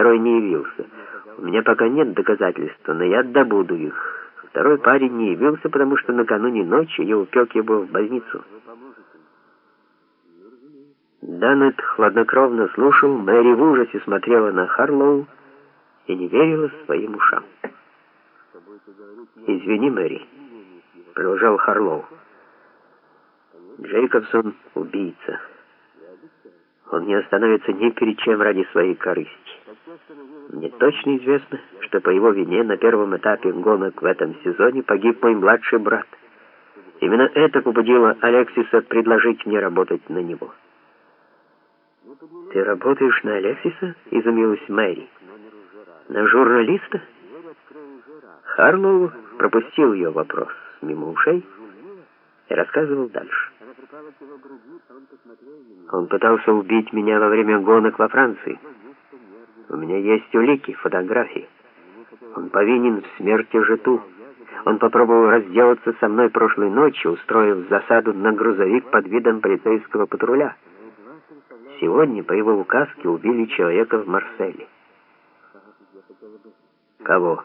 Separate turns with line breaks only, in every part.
второй не явился. У меня пока нет доказательств, но я добуду их. Второй парень не явился, потому что накануне ночи я упек его в больницу. Данет хладнокровно слушал, Мэри в ужасе смотрела на Харлоу и не верила своим ушам. «Извини, Мэри», — продолжал Харлоу. «Джейкобсон — убийца. Он не остановится ни перед чем ради своей корысти. Мне точно известно, что по его вине на первом этапе гонок в этом сезоне погиб мой младший брат. Именно это побудило Алексиса предложить мне работать на него». «Ты работаешь на Алексиса?» — изумилась Мэри. «На журналиста?» Харлоу пропустил ее вопрос мимо ушей и рассказывал дальше. Он пытался убить меня во время гонок во Франции. У меня есть улики, фотографии. Он повинен в смерти Жету. Он попробовал разделаться со мной прошлой ночью, устроив засаду на грузовик под видом полицейского патруля. Сегодня по его указке убили человека в Марселе. «Кого?»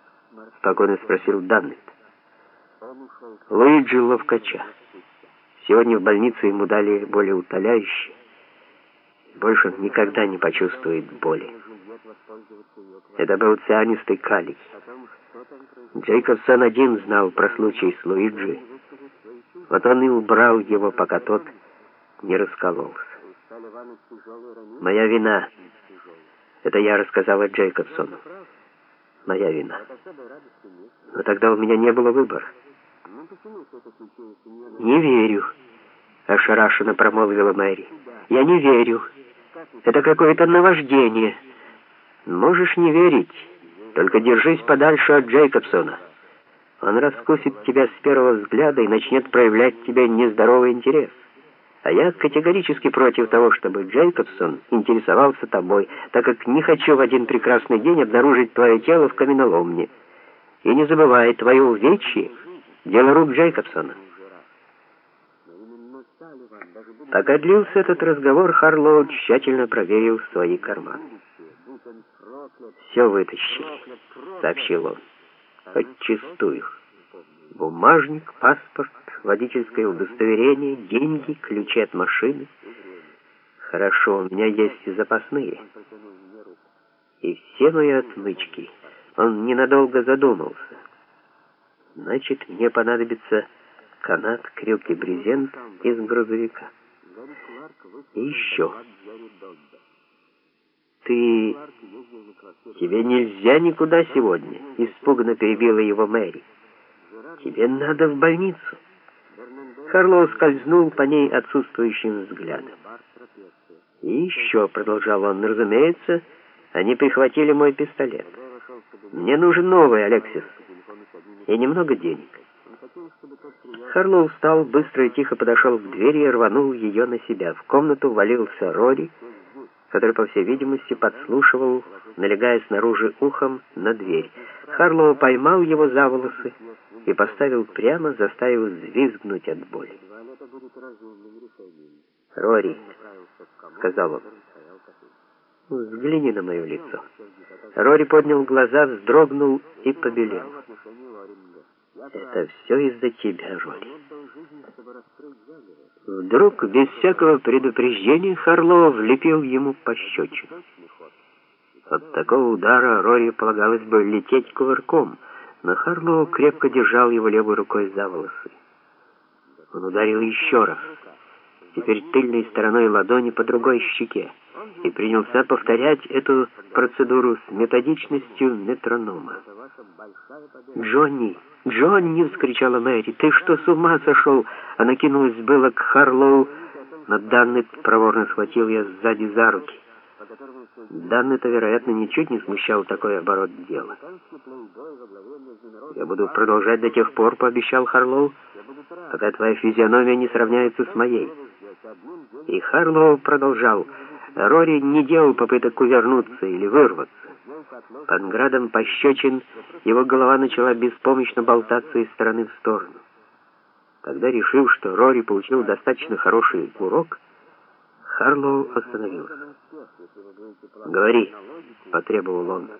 — спокойно спросил Даннет. «Луиджи Ловкача. Сегодня в больнице ему дали более утоляющее. Больше никогда не почувствует боли. Это был цианистый калий. Джейкобсон один знал про случай с Луиджи. Вот он и убрал его, пока тот не раскололся. Моя вина. Это я рассказала Джейкобсону. Моя вина. Но тогда у меня не было выбора. «Не верю», — ошарашенно промолвила Мэри. «Я не верю. Это какое-то наваждение. Можешь не верить, только держись подальше от Джейкобсона. Он раскусит тебя с первого взгляда и начнет проявлять к тебе нездоровый интерес». А я категорически против того, чтобы Джейкобсон интересовался тобой, так как не хочу в один прекрасный день обнаружить твое тело в каменоломне. И не забывай, твое увечье — дело рук Джейкобсона. Пока длился этот разговор, Харлоу тщательно проверил свои карманы. «Все вытащили», — сообщил он. «Хоть чистую. Бумажник, паспорт, водительское удостоверение, деньги, ключи от машины. Хорошо, у меня есть и запасные. И все мои отмычки. Он ненадолго задумался. Значит, мне понадобится канат, крюк и брезент из грузовика. И еще. Ты... Тебе нельзя никуда сегодня, испуганно перебила его Мэри. Тебе надо в больницу. Карло скользнул по ней отсутствующим взглядом. «И еще», — продолжал он, — «разумеется, они прихватили мой пистолет. Мне нужен новый, Алексис, и немного денег». Харлоу встал, быстро и тихо подошел к двери и рванул ее на себя. В комнату валился Рори, который, по всей видимости, подслушивал, налегая снаружи ухом на дверь. Харлоу поймал его за волосы и поставил прямо, заставив взвизгнуть от боли. «Рори», — сказал он, — «взгляни на мое лицо». Рори поднял глаза, вздрогнул и побелел. «Это все из-за тебя, Рори». Вдруг, без всякого предупреждения, Харлоу влепил ему пощечину. От такого удара Рори полагалось бы лететь кувырком — но Харлоу крепко держал его левой рукой за волосы. Он ударил еще раз, теперь тыльной стороной ладони по другой щеке, и принялся повторять эту процедуру с методичностью метронома. «Джонни! Джонни!» — вскричала Мэри. «Ты что, с ума сошел?» Она кинулась было к Харлоу, но Данный проворно схватил ее сзади за руки. Данный-то, вероятно, ничуть не смущал такой оборот дела. «Я буду продолжать до тех пор», — пообещал Харлоу, «пока твоя физиономия не сравняется с моей». И Харлоу продолжал. Рори не делал попыток увернуться или вырваться. Под градом пощечин его голова начала беспомощно болтаться из стороны в сторону. Когда решил, что Рори получил достаточно хороший урок, Харлоу остановился. «Говори», потребовал он.